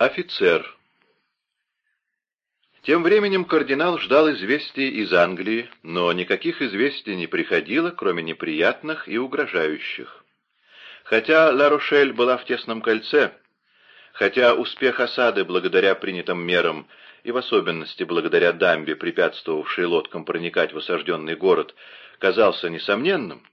Офицер. Тем временем кардинал ждал известий из Англии, но никаких известий не приходило, кроме неприятных и угрожающих. Хотя Ла-Рошель была в тесном кольце, хотя успех осады благодаря принятым мерам и в особенности благодаря дамбе, препятствовавшей лодкам проникать в осажденный город, казался несомненным,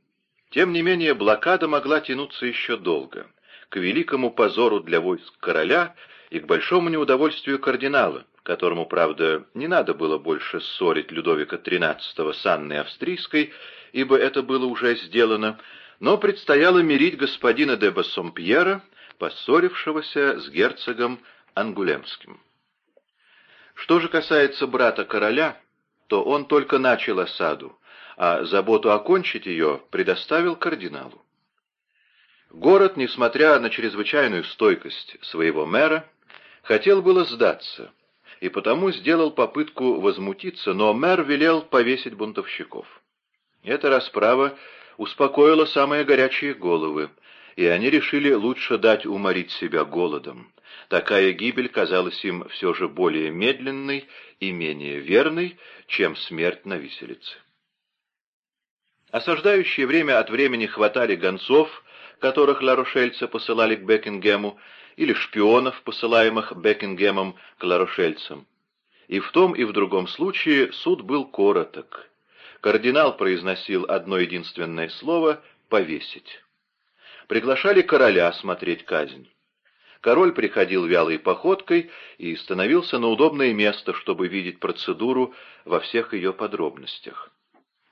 тем не менее блокада могла тянуться еще долго, к великому позору для войск короля и к большому неудовольствию кардинала, которому, правда, не надо было больше ссорить Людовика XIII с Анной Австрийской, ибо это было уже сделано, но предстояло мирить господина де Бассомпьера, поссорившегося с герцогом Ангулемским. Что же касается брата короля, то он только начал осаду, а заботу окончить ее предоставил кардиналу. Город, несмотря на чрезвычайную стойкость своего мэра, хотел было сдаться, и потому сделал попытку возмутиться, но мэр велел повесить бунтовщиков. Эта расправа успокоила самые горячие головы, и они решили лучше дать уморить себя голодом. Такая гибель казалась им все же более медленной и менее верной, чем смерть на виселице. Осаждающие время от времени хватали гонцов, которых ларушельцы посылали к Бекингему, или шпионов, посылаемых Бекингемом к ларушельцам. И в том и в другом случае суд был короток. Кардинал произносил одно единственное слово «повесить». Приглашали короля смотреть казнь. Король приходил вялой походкой и становился на удобное место, чтобы видеть процедуру во всех ее подробностях.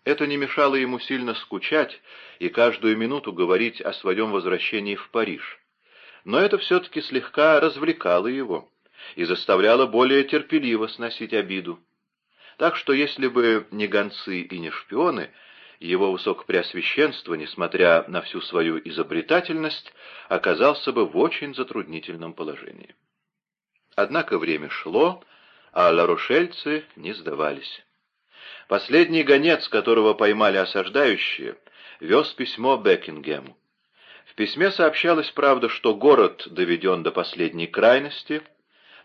Это не мешало ему сильно скучать и каждую минуту говорить о своем возвращении в Париж. Но это все-таки слегка развлекало его и заставляло более терпеливо сносить обиду. Так что если бы не гонцы и не шпионы, его высокопреосвященство, несмотря на всю свою изобретательность, оказался бы в очень затруднительном положении. Однако время шло, а ларушельцы не сдавались. Последний гонец, которого поймали осаждающие, вез письмо Бекингему. В письме сообщалось, правда, что город доведен до последней крайности,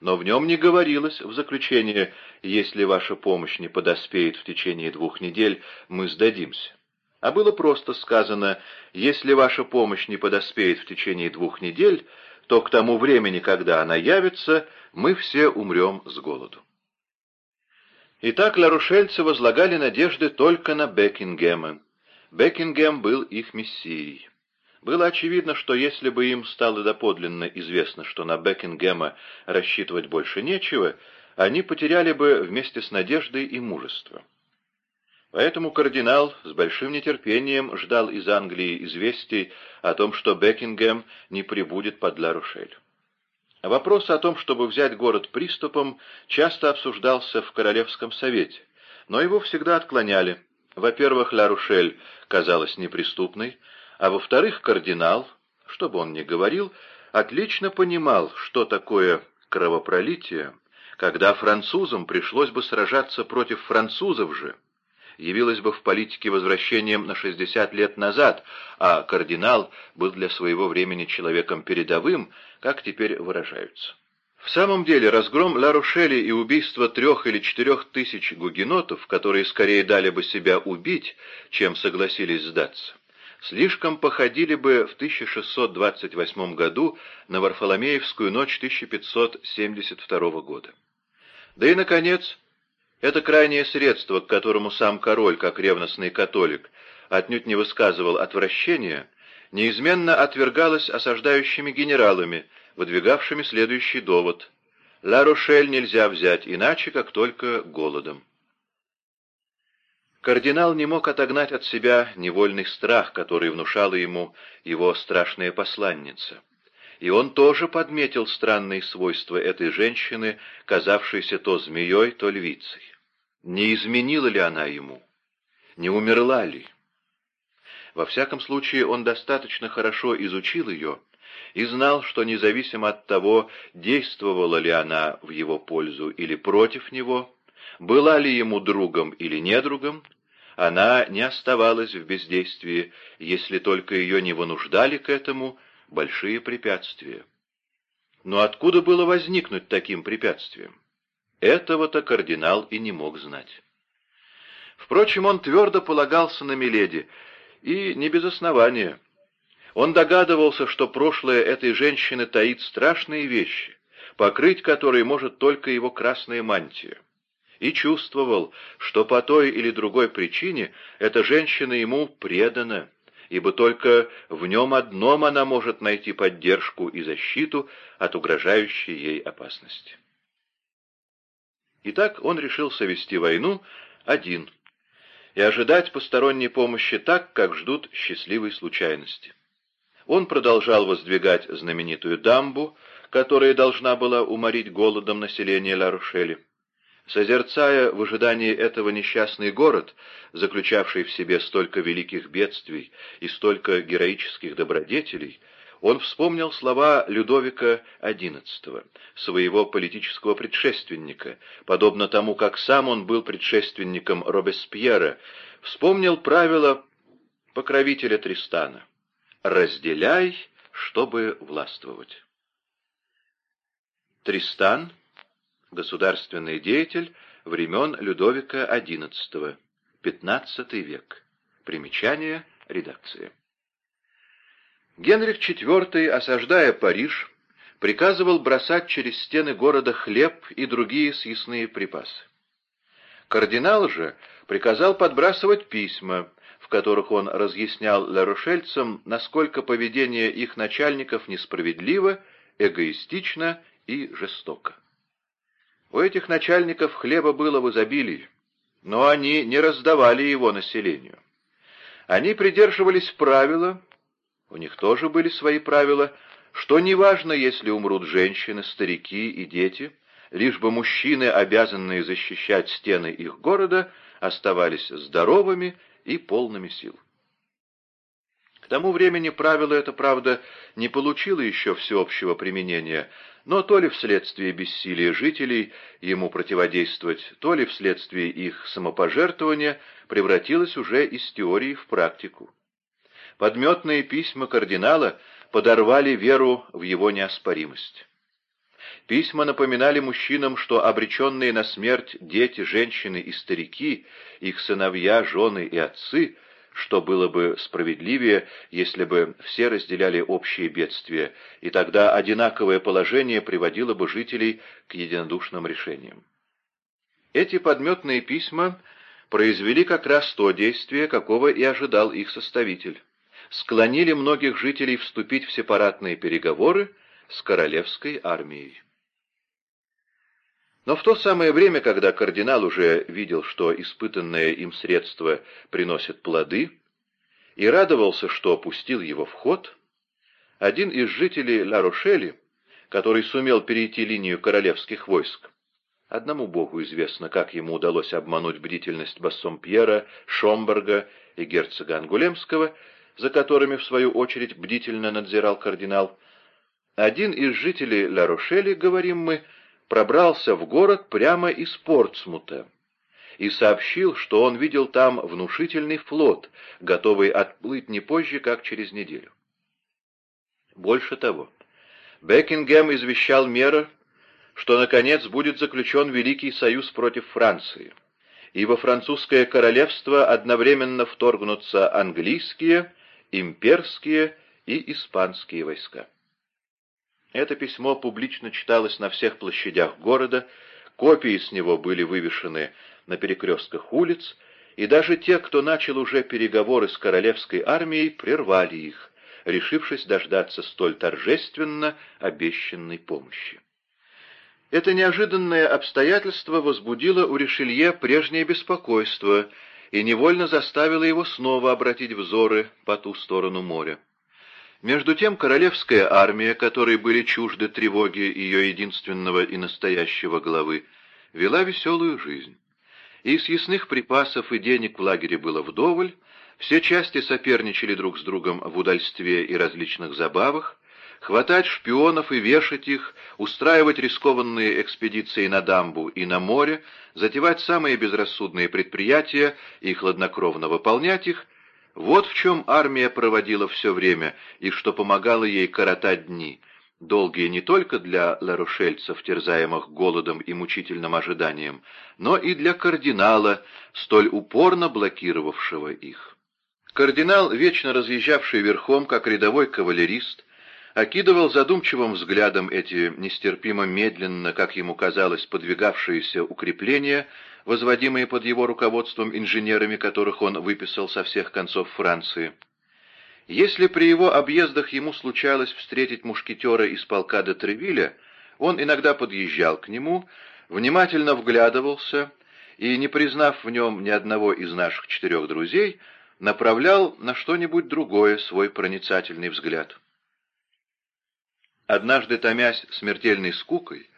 но в нем не говорилось в заключение «если ваша помощь не подоспеет в течение двух недель, мы сдадимся». А было просто сказано «если ваша помощь не подоспеет в течение двух недель, то к тому времени, когда она явится, мы все умрем с голоду». Итак, ларушельцы возлагали надежды только на Бекингема. Бекингем был их мессией. Было очевидно, что если бы им стало доподлинно известно, что на Бекингема рассчитывать больше нечего, они потеряли бы вместе с надеждой и мужество. Поэтому кардинал с большим нетерпением ждал из Англии известий о том, что Бекингем не прибудет под Ла-Рушель. Вопрос о том, чтобы взять город приступом, часто обсуждался в Королевском совете, но его всегда отклоняли. Во-первых, Ла-Рушель казалась неприступной, а во-вторых, кардинал, что бы он ни говорил, отлично понимал, что такое кровопролитие, когда французам пришлось бы сражаться против французов же, явилось бы в политике возвращением на 60 лет назад, а кардинал был для своего времени человеком передовым, как теперь выражаются. В самом деле, разгром Ла-Рошели и убийство трех или четырех тысяч гугенотов, которые скорее дали бы себя убить, чем согласились сдаться, слишком походили бы в 1628 году на Варфоломеевскую ночь 1572 года. Да и, наконец, это крайнее средство, к которому сам король, как ревностный католик, отнюдь не высказывал отвращения, неизменно отвергалось осаждающими генералами, выдвигавшими следующий довод. Ла-Рошель нельзя взять иначе, как только голодом. Кардинал не мог отогнать от себя невольный страх, который внушала ему его страшная посланница и он тоже подметил странные свойства этой женщины, казавшейся то змеей, то львицей. Не изменила ли она ему? Не умерла ли? Во всяком случае, он достаточно хорошо изучил ее и знал, что независимо от того, действовала ли она в его пользу или против него, была ли ему другом или недругом, она не оставалась в бездействии, если только ее не вынуждали к этому большие препятствия. Но откуда было возникнуть таким препятствием? Этого-то кардинал и не мог знать. Впрочем, он твердо полагался на Миледи, и не без основания. Он догадывался, что прошлое этой женщины таит страшные вещи, покрыть которые может только его красная мантия. И чувствовал, что по той или другой причине эта женщина ему предана, ибо только в нем одном она может найти поддержку и защиту от угрожающей ей опасности. Итак, он решился вести войну один и ожидать посторонней помощи так, как ждут счастливой случайности. Он продолжал воздвигать знаменитую дамбу, которая должна была уморить голодом население Ла-Рушели. Созерцая в ожидании этого несчастный город, заключавший в себе столько великих бедствий и столько героических добродетелей, он вспомнил слова Людовика XI, своего политического предшественника, подобно тому, как сам он был предшественником Робеспьера, вспомнил правило покровителя Тристана «разделяй, чтобы властвовать». Тристан — государственный деятель времен Людовика XI, XV век. Примечание редакции. Генрих IV, осаждая Париж, приказывал бросать через стены города хлеб и другие съестные припасы. Кардинал же приказал подбрасывать письма, в которых он разъяснял ларушельцам, насколько поведение их начальников несправедливо, эгоистично и жестоко. У этих начальников хлеба было в изобилии, но они не раздавали его населению. Они придерживались правила, у них тоже были свои правила, что неважно, если умрут женщины, старики и дети, лишь бы мужчины, обязанные защищать стены их города, оставались здоровыми и полными сил. Тому времени правило это, правда, не получило еще всеобщего применения, но то ли вследствие бессилия жителей ему противодействовать, то ли вследствие их самопожертвования превратилось уже из теории в практику. Подметные письма кардинала подорвали веру в его неоспоримость. Письма напоминали мужчинам, что обреченные на смерть дети, женщины и старики, их сыновья, жены и отцы, что было бы справедливее, если бы все разделяли общие бедствия, и тогда одинаковое положение приводило бы жителей к единодушным решениям. Эти подметные письма произвели как раз то действие, какого и ожидал их составитель склонили многих жителей вступить в сепаратные переговоры с королевской армией. Но в то самое время, когда кардинал уже видел, что испытанное им средство приносит плоды, и радовался, что опустил его в ход, один из жителей Ла-Рошели, который сумел перейти линию королевских войск, одному богу известно, как ему удалось обмануть бдительность Бассомпьера, Шомберга и герцога Ангулемского, за которыми, в свою очередь, бдительно надзирал кардинал, один из жителей Ла-Рошели, говорим мы, пробрался в город прямо из Портсмута и сообщил, что он видел там внушительный флот, готовый отплыть не позже, как через неделю. Больше того, Бекингем извещал мэра, что, наконец, будет заключен Великий Союз против Франции, и во французское королевство одновременно вторгнутся английские имперские и испанские войска. Это письмо публично читалось на всех площадях города, копии с него были вывешены на перекрестках улиц, и даже те, кто начал уже переговоры с королевской армией, прервали их, решившись дождаться столь торжественно обещанной помощи. Это неожиданное обстоятельство возбудило у Ришелье прежнее беспокойство и невольно заставило его снова обратить взоры по ту сторону моря. Между тем королевская армия, которой были чужды тревоги ее единственного и настоящего главы, вела веселую жизнь. И съестных припасов и денег в лагере было вдоволь, все части соперничали друг с другом в удальстве и различных забавах, хватать шпионов и вешать их, устраивать рискованные экспедиции на дамбу и на море, затевать самые безрассудные предприятия и хладнокровно выполнять их, вот в чем армия проводила все время и что помогало ей коротать дни, долгие не только для ларушельцев, терзаемых голодом и мучительным ожиданием, но и для кардинала, столь упорно блокировавшего их. Кардинал, вечно разъезжавший верхом, как рядовой кавалерист, окидывал задумчивым взглядом эти нестерпимо медленно, как ему казалось, подвигавшиеся укрепления, возводимые под его руководством инженерами, которых он выписал со всех концов Франции. Если при его объездах ему случалось встретить мушкетера из полка де Тревиля, он иногда подъезжал к нему, внимательно вглядывался и, не признав в нем ни одного из наших четырех друзей, направлял на что-нибудь другое свой проницательный взгляд. Однажды, томясь смертельной скукой,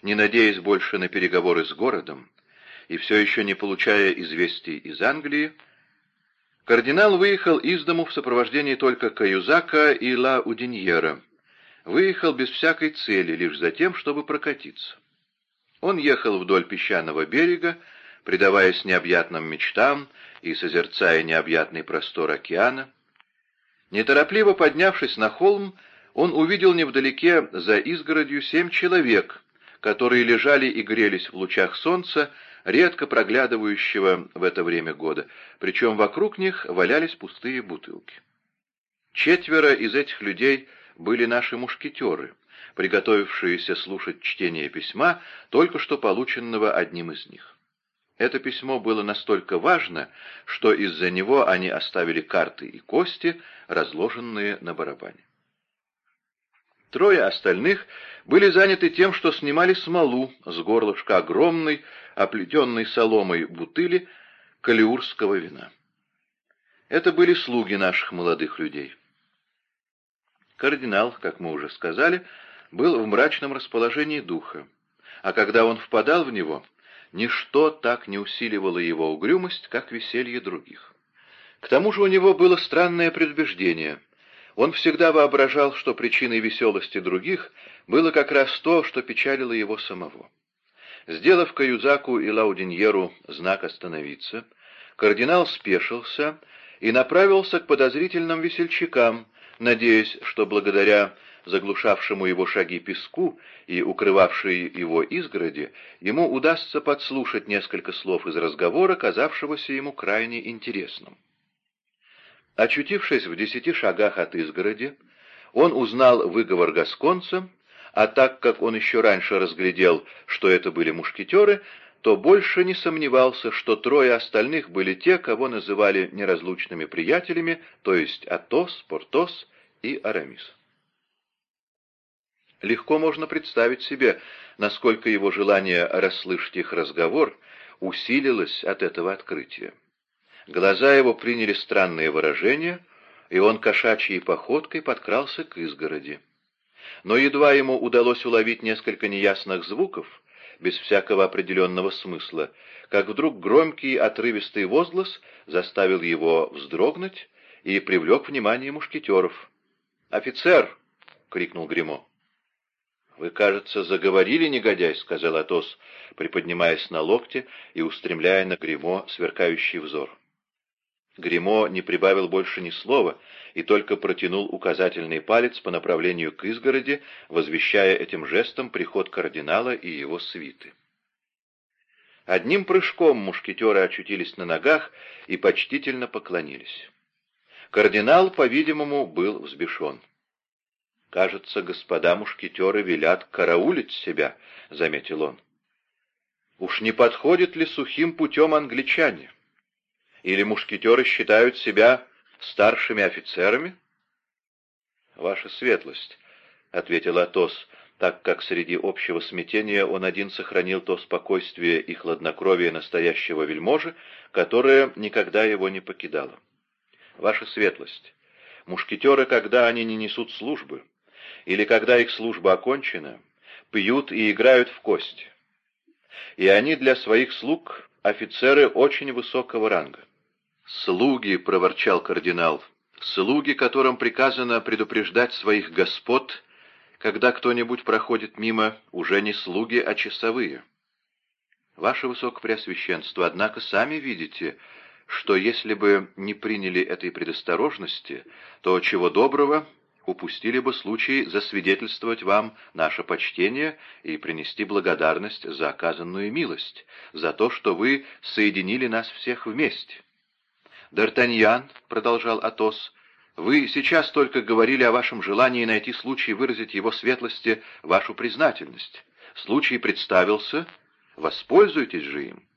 не надеясь больше на переговоры с городом, и все еще не получая известий из Англии, Кардинал выехал из дому в сопровождении только Каюзака и Ла Удиньера. Выехал без всякой цели, лишь за тем, чтобы прокатиться. Он ехал вдоль песчаного берега, предаваясь необъятным мечтам и созерцая необъятный простор океана. Неторопливо поднявшись на холм, он увидел невдалеке за изгородью семь человек, которые лежали и грелись в лучах солнца, редко проглядывающего в это время года, причем вокруг них валялись пустые бутылки. Четверо из этих людей были наши мушкетеры, приготовившиеся слушать чтение письма, только что полученного одним из них. Это письмо было настолько важно, что из-за него они оставили карты и кости, разложенные на барабане. Трое остальных были заняты тем, что снимали смолу с горлышка огромной, оплетенной соломой бутыли калиурского вина. Это были слуги наших молодых людей. Кардинал, как мы уже сказали, был в мрачном расположении духа, а когда он впадал в него, ничто так не усиливало его угрюмость, как веселье других. К тому же у него было странное предубеждение — он всегда воображал, что причиной веселости других было как раз то, что печалило его самого. Сделав Каюзаку и Лаудиньеру знак «Остановиться», кардинал спешился и направился к подозрительным весельчакам, надеясь, что благодаря заглушавшему его шаги песку и укрывавшей его изгороди, ему удастся подслушать несколько слов из разговора, казавшегося ему крайне интересным. Очутившись в десяти шагах от изгороди, он узнал выговор гасконца, а так как он еще раньше разглядел, что это были мушкетеры, то больше не сомневался, что трое остальных были те, кого называли неразлучными приятелями, то есть Атос, Портос и Арамис. Легко можно представить себе, насколько его желание расслышать их разговор усилилось от этого открытия. Глаза его приняли странные выражения, и он кошачьей походкой подкрался к изгороди. Но едва ему удалось уловить несколько неясных звуков, без всякого определенного смысла, как вдруг громкий отрывистый возглас заставил его вздрогнуть и привлек внимание мушкетеров. «Офицер!» — крикнул Гремо. «Вы, кажется, заговорили, негодяй», — сказал Атос, приподнимаясь на локте и устремляя на Гремо сверкающий взор. Гримо не прибавил больше ни слова и только протянул указательный палец по направлению к изгороди, возвещая этим жестом приход кардинала и его свиты. Одним прыжком мушкетеры очутились на ногах и почтительно поклонились. Кардинал, по-видимому, был взбешен. «Кажется, господа мушкетеры велят караулить себя», — заметил он. «Уж не подходит ли сухим путем англичане?» Или мушкетеры считают себя старшими офицерами? Ваша светлость, — ответил Атос, так как среди общего смятения он один сохранил то спокойствие и хладнокровие настоящего вельможи, которое никогда его не покидало. Ваша светлость, мушкетеры, когда они не несут службы, или когда их служба окончена, пьют и играют в кости. И они для своих слуг офицеры очень высокого ранга. «Слуги», — проворчал кардинал, — «слуги, которым приказано предупреждать своих господ, когда кто-нибудь проходит мимо, уже не слуги, а часовые». «Ваше Высокопреосвященство, однако сами видите, что если бы не приняли этой предосторожности, то, чего доброго, упустили бы случай засвидетельствовать вам наше почтение и принести благодарность за оказанную милость, за то, что вы соединили нас всех вместе. «Д'Артаньян», — продолжал Атос, — «вы сейчас только говорили о вашем желании найти случай выразить его светлости вашу признательность. Случай представился, воспользуйтесь же им».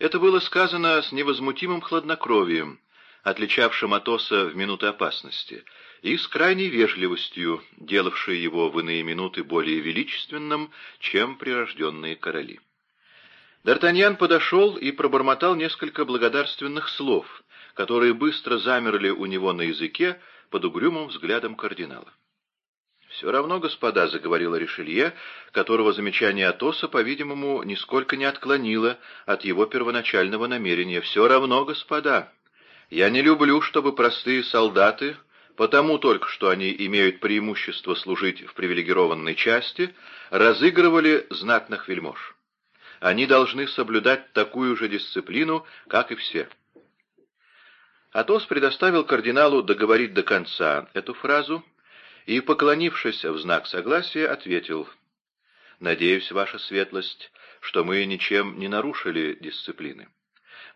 Это было сказано с невозмутимым хладнокровием, отличавшим Атоса в минуты опасности, и с крайней вежливостью, делавшей его в иные минуты более величественным, чем прирожденные короли. Д'Артаньян подошел и пробормотал несколько благодарственных слов, которые быстро замерли у него на языке под угрюмым взглядом кардинала. «Все равно, господа», — заговорила Ришелье, которого замечание Атоса, по-видимому, нисколько не отклонило от его первоначального намерения. «Все равно, господа, я не люблю, чтобы простые солдаты, потому только что они имеют преимущество служить в привилегированной части, разыгрывали знатных вельмож. Они должны соблюдать такую же дисциплину, как и все. Атос предоставил кардиналу договорить до конца эту фразу и, поклонившись в знак согласия, ответил «Надеюсь, ваша светлость, что мы ничем не нарушили дисциплины.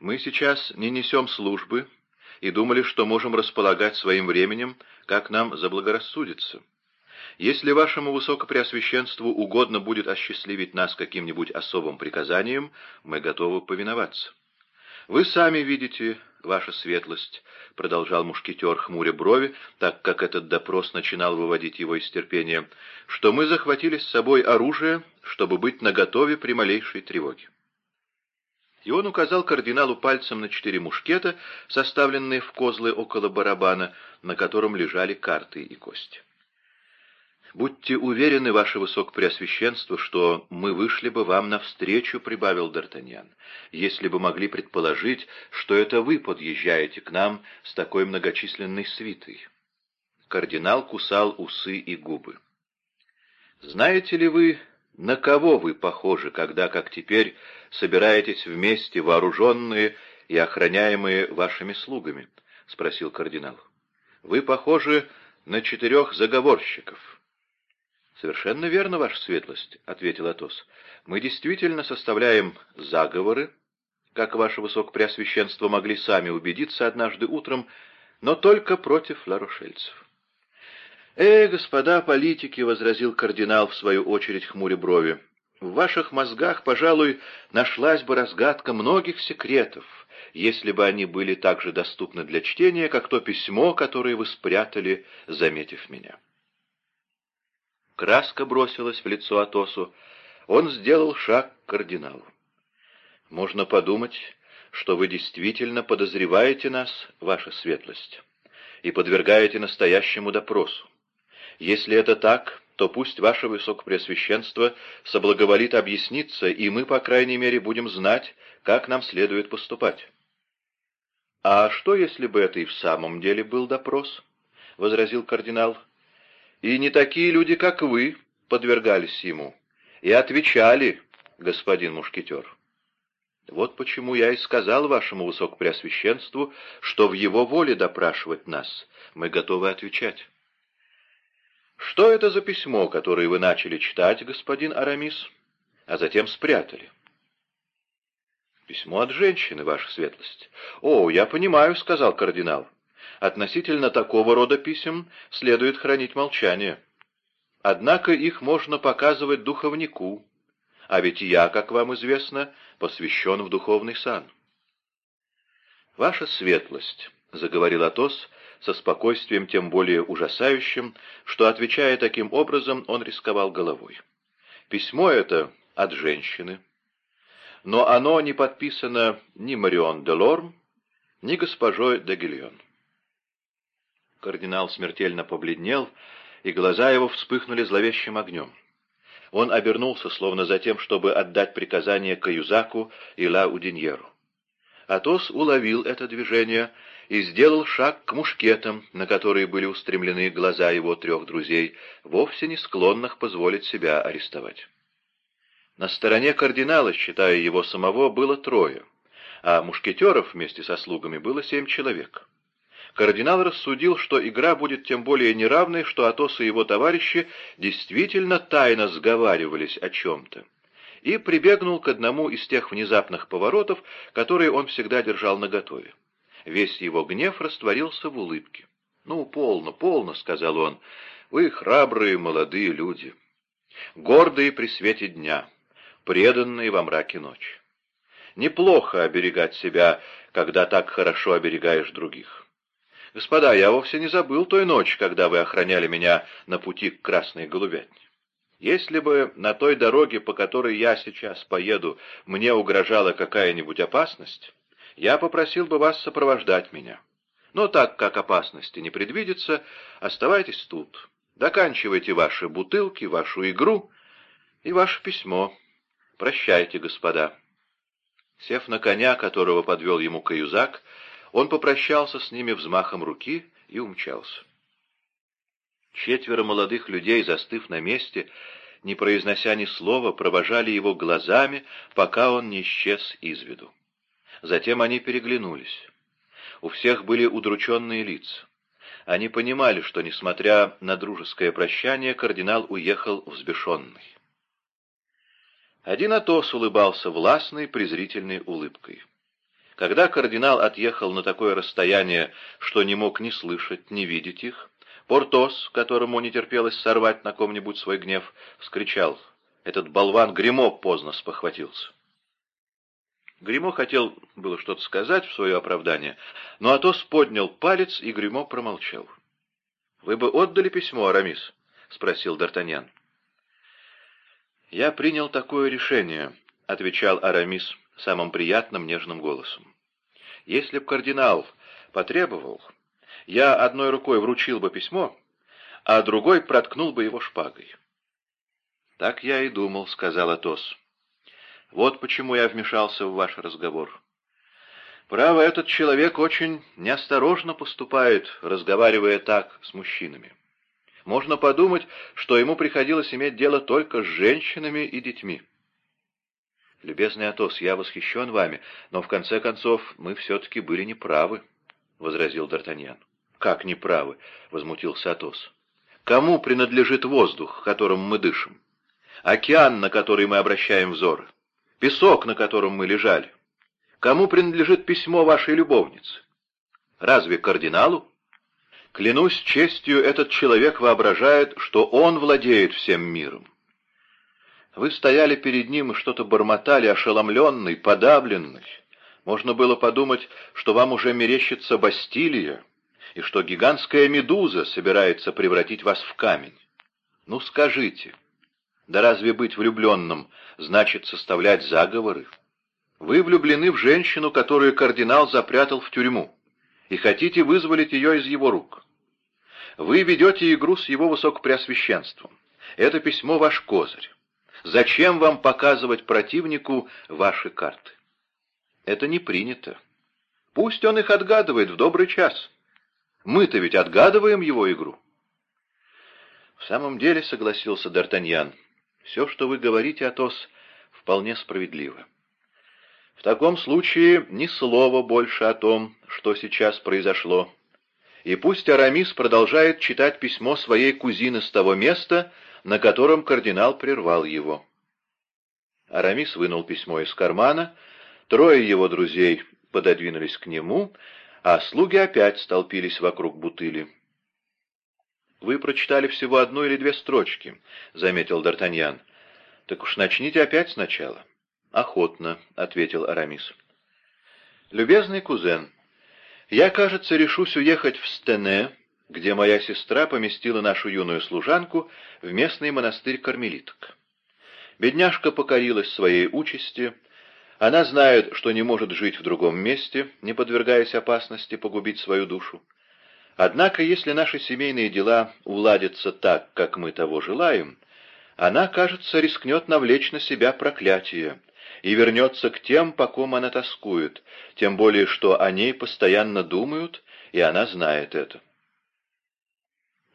Мы сейчас не несем службы и думали, что можем располагать своим временем, как нам заблагорассудится». Если вашему высокопреосвященству угодно будет осчастливить нас каким-нибудь особым приказанием, мы готовы повиноваться. Вы сами видите, ваша светлость, — продолжал мушкетер, хмуря брови, так как этот допрос начинал выводить его из терпения, — что мы захватили с собой оружие, чтобы быть наготове при малейшей тревоге. И он указал кардиналу пальцем на четыре мушкета, составленные в козлы около барабана, на котором лежали карты и кости. «Будьте уверены, ваше высокопреосвященство, что мы вышли бы вам навстречу», — прибавил Д'Артаньян, «если бы могли предположить, что это вы подъезжаете к нам с такой многочисленной свитой». Кардинал кусал усы и губы. «Знаете ли вы, на кого вы похожи, когда, как теперь, собираетесь вместе, вооруженные и охраняемые вашими слугами?» — спросил кардинал. «Вы похожи на четырех заговорщиков». «Совершенно верно, ваша светлость», — ответил Атос. «Мы действительно составляем заговоры, как ваше высокопреосвященство могли сами убедиться однажды утром, но только против ларушельцев». «Э, господа политики», — возразил кардинал в свою очередь хмуря брови, — «в ваших мозгах, пожалуй, нашлась бы разгадка многих секретов, если бы они были так же доступны для чтения, как то письмо, которое вы спрятали, заметив меня». Краска бросилась в лицо Атосу. Он сделал шаг к кардиналу. «Можно подумать, что вы действительно подозреваете нас, ваша светлость, и подвергаете настоящему допросу. Если это так, то пусть ваше высокопреосвященство соблаговолит объясниться, и мы, по крайней мере, будем знать, как нам следует поступать». «А что, если бы это и в самом деле был допрос?» — возразил кардинал. И не такие люди, как вы, подвергались ему. И отвечали, господин мушкетер. Вот почему я и сказал вашему высокопреосвященству, что в его воле допрашивать нас. Мы готовы отвечать. Что это за письмо, которое вы начали читать, господин Арамис, а затем спрятали? Письмо от женщины, ваша светлость. О, я понимаю, сказал кардинал. Относительно такого рода писем следует хранить молчание. Однако их можно показывать духовнику, а ведь я, как вам известно, посвящен в духовный сан. «Ваша светлость», — заговорил Атос со спокойствием тем более ужасающим, что, отвечая таким образом, он рисковал головой. «Письмо это от женщины, но оно не подписано ни Марион де Лорм, ни госпожой де Гильон. Кардинал смертельно побледнел, и глаза его вспыхнули зловещим огнем. Он обернулся, словно за тем, чтобы отдать приказание Каюзаку и Ла Удиньеру. Атос уловил это движение и сделал шаг к мушкетам, на которые были устремлены глаза его трех друзей, вовсе не склонных позволить себя арестовать. На стороне кардинала, считая его самого, было трое, а мушкетеров вместе со слугами было семь человек. кардинал рассудил, что игра будет тем более неравной, что Атос и его товарищи действительно тайно сговаривались о чем-то, и прибегнул к одному из тех внезапных поворотов, которые он всегда держал наготове. Весь его гнев растворился в улыбке. «Ну, полно, полно», — сказал он, — «вы храбрые молодые люди, гордые при свете дня, преданные во мраке ночи. Неплохо оберегать себя, когда так хорошо оберегаешь других. Господа, я вовсе не забыл той ночи, когда вы охраняли меня на пути к Красной Голубятне. Если бы на той дороге, по которой я сейчас поеду, мне угрожала какая-нибудь опасность, я попросил бы вас сопровождать меня. Но так как опасности не предвидится, оставайтесь тут. Доканчивайте ваши бутылки, вашу игру и ваше письмо. Прощайте, господа. Сев на коня, которого подвел ему каюзак, он попрощался с ними взмахом руки и умчался. Четверо молодых людей, застыв на месте, не произнося ни слова, провожали его глазами, пока он не исчез из виду. Затем они переглянулись. У всех были удрученные лица. Они понимали, что, несмотря на дружеское прощание, кардинал уехал взбешенный. Один Атос улыбался властной, презрительной улыбкой. Когда кардинал отъехал на такое расстояние, что не мог ни слышать, ни видеть их, Портос, которому не терпелось сорвать на ком-нибудь свой гнев, вскричал. Этот болван Гримо поздно спохватился. Гримо хотел было что-то сказать в свое оправдание, но Атос поднял палец, и Гримо промолчал. — Вы бы отдали письмо, Арамис? — спросил Д'Артаньян. — Я принял такое решение, — отвечал Арамис самым приятным нежным голосом. — Если б кардинал потребовал, я одной рукой вручил бы письмо, а другой проткнул бы его шпагой. — Так я и думал, — сказал Атос. Вот почему я вмешался в ваш разговор. Право, этот человек очень неосторожно поступает, разговаривая так с мужчинами. Можно подумать, что ему приходилось иметь дело только с женщинами и детьми. «Любезный Атос, я восхищен вами, но в конце концов мы все-таки были неправы», — возразил Д'Артаньян. «Как неправы?» — возмутился Атос. «Кому принадлежит воздух, которым мы дышим? Океан, на который мы обращаем взоры? Песок, на котором мы лежали? Кому принадлежит письмо вашей любовницы? Разве кардиналу? Клянусь честью, этот человек воображает, что он владеет всем миром. Вы стояли перед ним и что-то бормотали, ошеломленный, подавленный. Можно было подумать, что вам уже мерещится Бастилия, и что гигантская медуза собирается превратить вас в камень. Ну скажите, да разве быть влюбленным значит составлять заговоры? Вы влюблены в женщину, которую кардинал запрятал в тюрьму, и хотите вызволить ее из его рук. Вы ведете игру с его высокопреосвященством. Это письмо ваш козырь. Зачем вам показывать противнику ваши карты? Это не принято. Пусть он их отгадывает в добрый час. Мы-то ведь отгадываем его игру. В самом деле, согласился Д'Артаньян, — все, что вы говорите, Атос, вполне справедливо. В таком случае ни слова больше о том, что сейчас произошло. И пусть Арамис продолжает читать письмо своей кузины с того места, на котором кардинал прервал его. Арамис вынул письмо из кармана, трое его друзей пододвинулись к нему, а слуги опять столпились вокруг бутыли. «Вы прочитали всего одну или две строчки», — заметил Д'Артаньян. «Так уж начните опять сначала». «Охотно», — ответил Арамис. «Любезный кузен, я, кажется, решусь уехать в Стене, где моя сестра поместила нашу юную служанку в местный монастырь кармелиток. Бедняжка покорилась своей участи, она знает, что не может жить в другом месте, не подвергаясь опасности погубить свою душу. Однако, если наши семейные дела уладятся так, как мы того желаем, она, кажется, рискнет навлечь на себя проклятие и вернется к тем, по ком она тоскует, тем более, что о ней постоянно думают, и она знает это.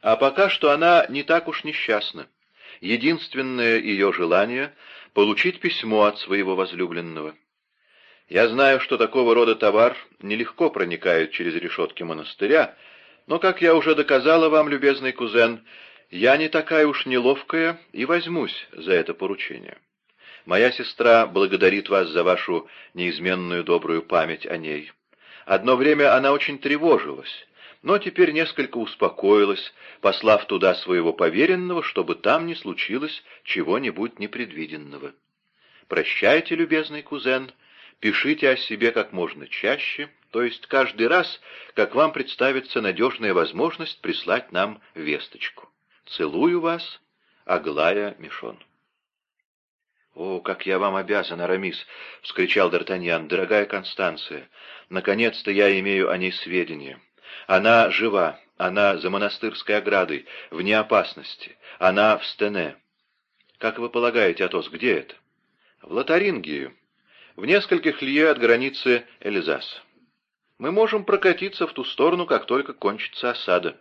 А пока что она не так уж несчастна. Единственное ее желание — получить письмо от своего возлюбленного. Я знаю, что такого рода товар нелегко проникает через решетки монастыря, но, как я уже доказала вам, любезный кузен, я не такая уж неловкая и возьмусь за это поручение. Моя сестра благодарит вас за вашу неизменную добрую память о ней. Одно время она очень тревожилась, но теперь несколько успокоилась, послав туда своего поверенного, чтобы там не случилось чего-нибудь непредвиденного. Прощайте, любезный кузен, пишите о себе как можно чаще, то есть каждый раз, как вам представится надежная возможность прислать нам весточку. Целую вас, Аглая Мишон. «О, как я вам обязан, Арамис!» — вскричал Д'Артаньян. «Дорогая Констанция, наконец-то я имею о ней сведения. Она жива, она за монастырской оградой, вне опасности, она в Стене. Как вы полагаете, Атос, где это?» «В Лотарингии, в нескольких лье от границы Элизас. Мы можем прокатиться в ту сторону, как только кончится осада».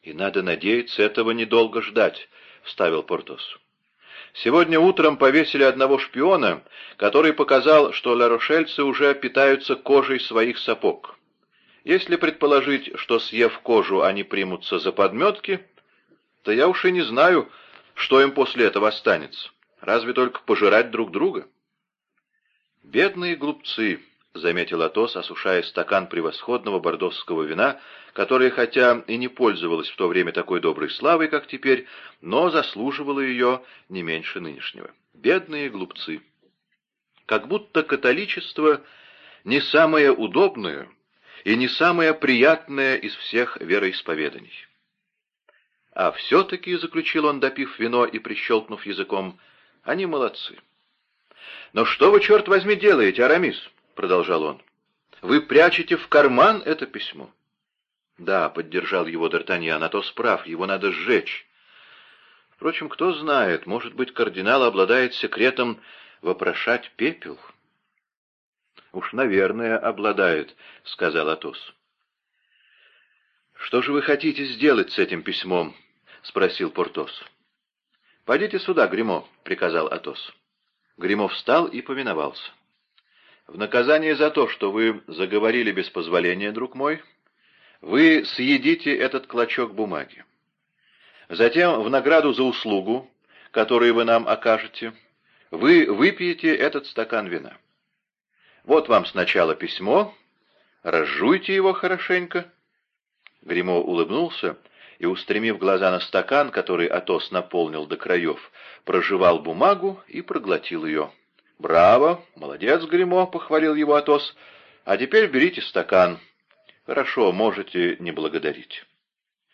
«И надо надеяться этого недолго ждать», — вставил Портос. Сегодня утром повесили одного шпиона, который показал, что ларошельцы уже питаются кожей своих сапог. Если предположить, что, съев кожу, они примутся за подметки, то я уж и не знаю, что им после этого останется. Разве только пожирать друг друга? Бедные глупцы, — заметил Атос, осушая стакан превосходного бордосского вина, которое, хотя и не пользовалось в то время такой доброй славой, как теперь, но заслуживало ее не меньше нынешнего. Бедные глупцы! Как будто католичество не самое удобное и не самое приятное из всех вероисповеданий. А все-таки, — заключил он, допив вино и прищелкнув языком, — они молодцы. «Но что вы, черт возьми, делаете, Арамис?» — продолжал он. «Вы прячете в карман это письмо?» «Да», — поддержал его Д'Артаньян, — «а то справ, его надо сжечь». Впрочем, кто знает, может быть, кардинал обладает секретом вопрошать пепел. «Уж, наверное, обладает», — сказал Атос. «Что же вы хотите сделать с этим письмом?» — спросил Портос. «Пойдите сюда, Гримо», — приказал Атос. Гримо встал и повиновался. В наказание за то, что вы заговорили без позволения, друг мой, вы съедите этот клочок бумаги. Затем, в награду за услугу, которую вы нам окажете, вы выпьете этот стакан вина. Вот вам сначала письмо, разжуйте его хорошенько. Гримо улыбнулся и, устремив глаза на стакан, который Атос наполнил до краев, прожевал бумагу и проглотил ее. «Браво! Молодец, Гримо!» — похвалил его Атос. «А теперь берите стакан. Хорошо, можете не благодарить».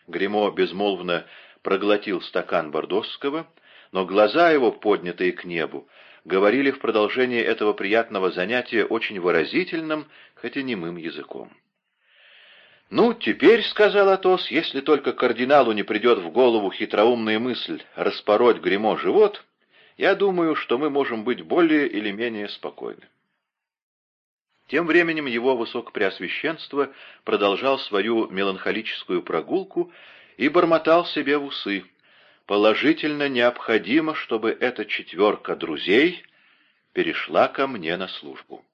Гримо безмолвно проглотил стакан бордосского, но глаза его, поднятые к небу, говорили в продолжении этого приятного занятия очень выразительным, хотя немым языком. «Ну, теперь, — сказал Атос, — если только кардиналу не придет в голову хитроумная мысль распороть гримо живот, я думаю, что мы можем быть более или менее спокойны. Тем временем его высокопреосвященство продолжал свою меланхолическую прогулку и бормотал себе в усы. Положительно необходимо, чтобы эта четверка друзей перешла ко мне на службу.